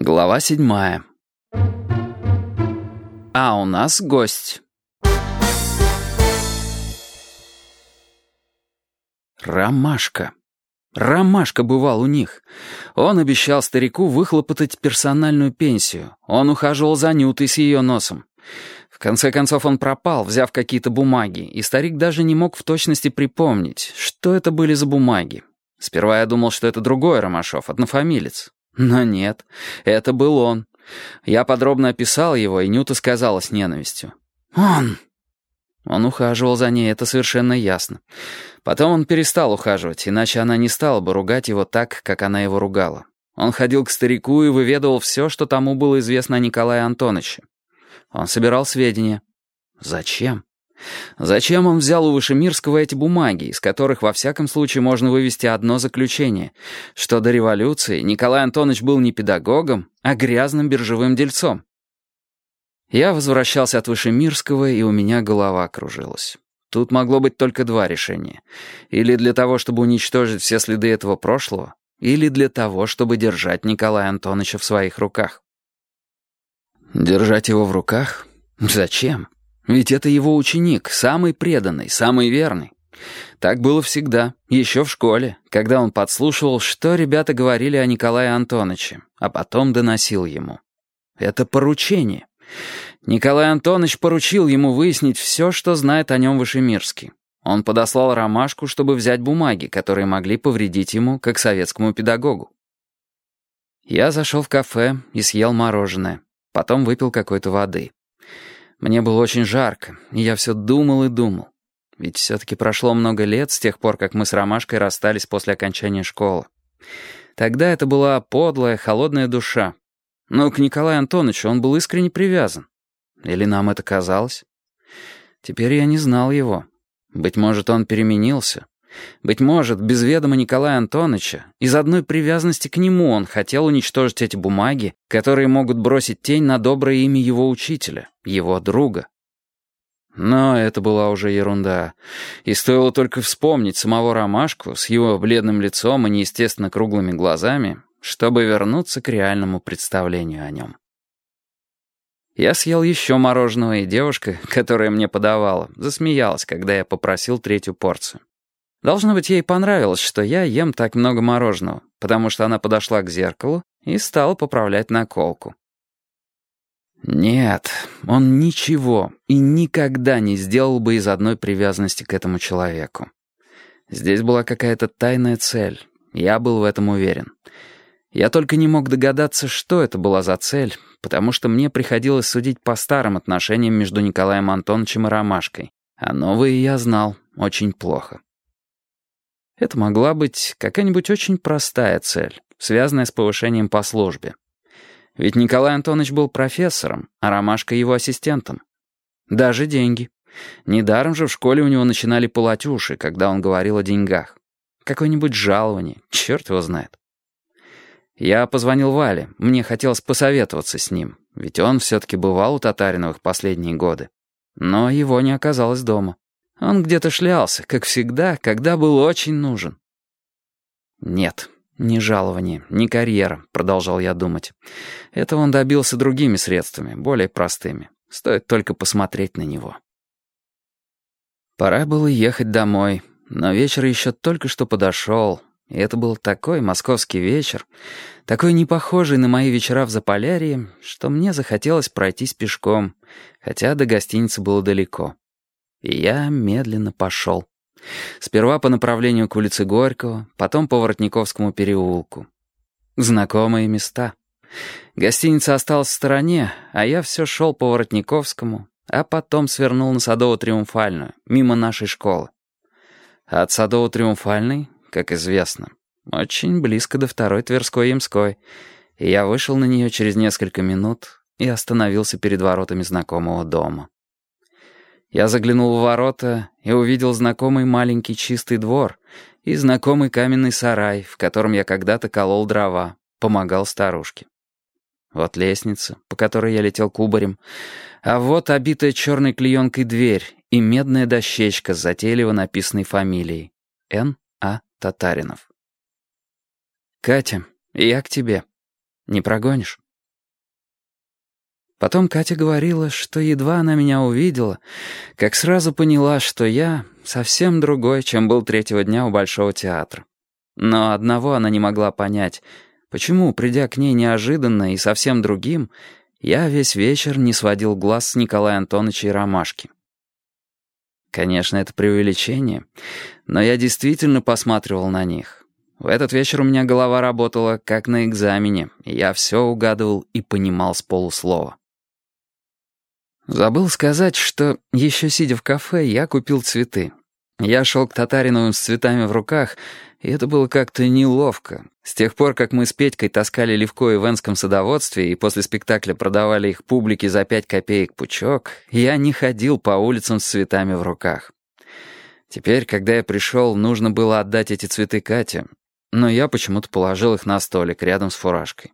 Глава седьмая. А у нас гость. Ромашка. Ромашка бывал у них. Он обещал старику выхлопотать персональную пенсию. Он ухаживал за Нютой с ее носом. В конце концов он пропал, взяв какие-то бумаги, и старик даже не мог в точности припомнить, что это были за бумаги. Сперва я думал, что это другой Ромашов, однофамилец. Но нет, это был он. Я подробно описал его, и Нюта сказала с ненавистью. «Он!» Он ухаживал за ней, это совершенно ясно. Потом он перестал ухаживать, иначе она не стала бы ругать его так, как она его ругала. Он ходил к старику и выведывал все, что тому было известно о Николае Антоновиче. Он собирал сведения. Зачем? Зачем он взял у Вышемирского эти бумаги, из которых во всяком случае можно вывести одно заключение, что до революции Николай Антонович был не педагогом, а грязным биржевым дельцом? Я возвращался от Вышемирского, и у меня голова кружилась. Тут могло быть только два решения. Или для того, чтобы уничтожить все следы этого прошлого, или для того, чтобы держать Николая Антоновича в своих руках. Держать его в руках? Зачем? Ведь это его ученик, самый преданный, самый верный. Так было всегда, еще в школе, когда он подслушивал, что ребята говорили о Николае Антоновиче, а потом доносил ему. Это поручение. Николай Антонович поручил ему выяснить все, что знает о нем Вышемирский. Он подослал ромашку, чтобы взять бумаги, которые могли повредить ему, как советскому педагогу. Я зашел в кафе и съел мороженое, потом выпил какой-то воды. Мне было очень жарко, и я все думал и думал. Ведь все-таки прошло много лет с тех пор, как мы с Ромашкой расстались после окончания школы. Тогда это была подлая, холодная душа. Но к Николаю Антоновичу он был искренне привязан. Или нам это казалось? Теперь я не знал его. Быть может, он переменился. Быть может, без ведома Николая Антоновича, из одной привязанности к нему он хотел уничтожить эти бумаги, которые могут бросить тень на доброе имя его учителя, его друга. Но это была уже ерунда. И стоило только вспомнить самого Ромашку с его бледным лицом и неестественно круглыми глазами, чтобы вернуться к реальному представлению о нем. Я съел еще мороженого, и девушка, которая мне подавала, засмеялась, когда я попросил третью порцию. Должно быть, ей понравилось, что я ем так много мороженого, потому что она подошла к зеркалу и стала поправлять наколку. Нет, он ничего и никогда не сделал бы из одной привязанности к этому человеку. Здесь была какая-то тайная цель, я был в этом уверен. Я только не мог догадаться, что это была за цель, потому что мне приходилось судить по старым отношениям между Николаем Антоновичем и Ромашкой, а новые я знал очень плохо. Это могла быть какая-нибудь очень простая цель, связанная с повышением по службе. Ведь Николай Антонович был профессором, а Ромашка его ассистентом. Даже деньги. Недаром же в школе у него начинали пылать уши, когда он говорил о деньгах. Какое-нибудь жалование, черт его знает. Я позвонил Вале, мне хотелось посоветоваться с ним, ведь он все-таки бывал у Татариновых последние годы. Но его не оказалось дома. Он где-то шлялся, как всегда, когда был очень нужен. «Нет, не жалование, не карьера», — продолжал я думать. Это он добился другими средствами, более простыми. Стоит только посмотреть на него. Пора было ехать домой, но вечер еще только что подошел, и это был такой московский вечер, такой непохожий на мои вечера в Заполярье, что мне захотелось пройтись пешком, хотя до гостиницы было далеко. Я медленно пошел. Сперва по направлению к улице Горького, потом по Воротниковскому переулку. Знакомые места. Гостиница осталась в стороне, а я все шел по Воротниковскому, а потом свернул на Садово-Триумфальную, мимо нашей школы. От Садово-Триумфальной, как известно, очень близко до второй Тверской-Ямской, и я вышел на нее через несколько минут и остановился перед воротами знакомого дома. Я заглянул в ворота и увидел знакомый маленький чистый двор и знакомый каменный сарай, в котором я когда-то колол дрова, помогал старушке. Вот лестница, по которой я летел кубарем, а вот обитая черной клеенкой дверь и медная дощечка с затейливо написанной фамилией — Н. А. Татаринов. «Катя, я к тебе. Не прогонишь?» Потом Катя говорила, что едва она меня увидела, как сразу поняла, что я совсем другой, чем был третьего дня у Большого театра. Но одного она не могла понять, почему, придя к ней неожиданно и совсем другим, я весь вечер не сводил глаз с Николая Антоновича и Ромашки. Конечно, это преувеличение, но я действительно посматривал на них. В этот вечер у меня голова работала как на экзамене, и я все угадывал и понимал с полуслова. Забыл сказать, что, еще сидя в кафе, я купил цветы. Я шел к Татариновым с цветами в руках, и это было как-то неловко. С тех пор, как мы с Петькой таскали левко в Энском садоводстве и после спектакля продавали их публике за пять копеек пучок, я не ходил по улицам с цветами в руках. Теперь, когда я пришел, нужно было отдать эти цветы Кате, но я почему-то положил их на столик рядом с фуражкой.